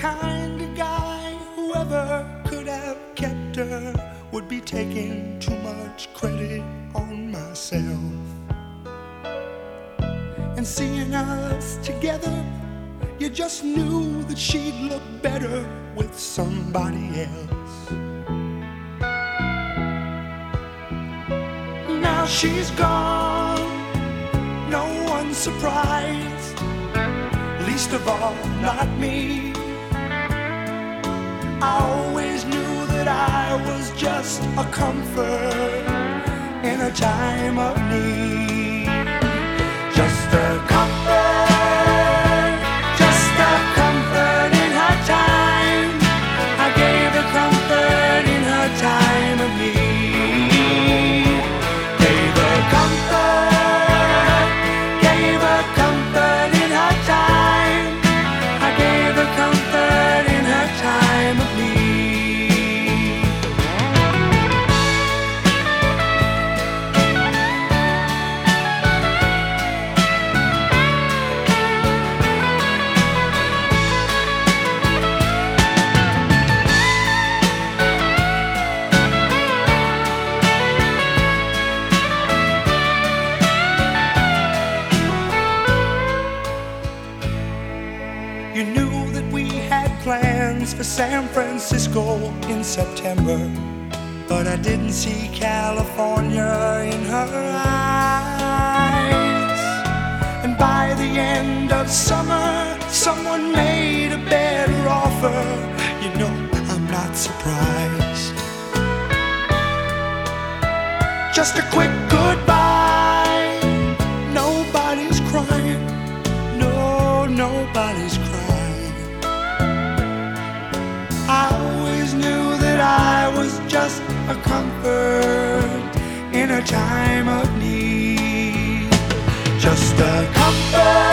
kind of guy. Whoever could have kept her would be taking too much credit on myself. And seeing us together, you just knew that she'd look better with somebody else. Now she's gone, no one's surprised, least of all, not me. I always knew that I was just a comfort in a time of need. Just a comfort, plans for San Francisco in September, but I didn't see California in her eyes. And by the end of summer, someone made a better offer. You know, I'm not surprised. Just a quick goodbye. Nobody's crying. No, nobody's just a comfort in a time of need. Just a comfort.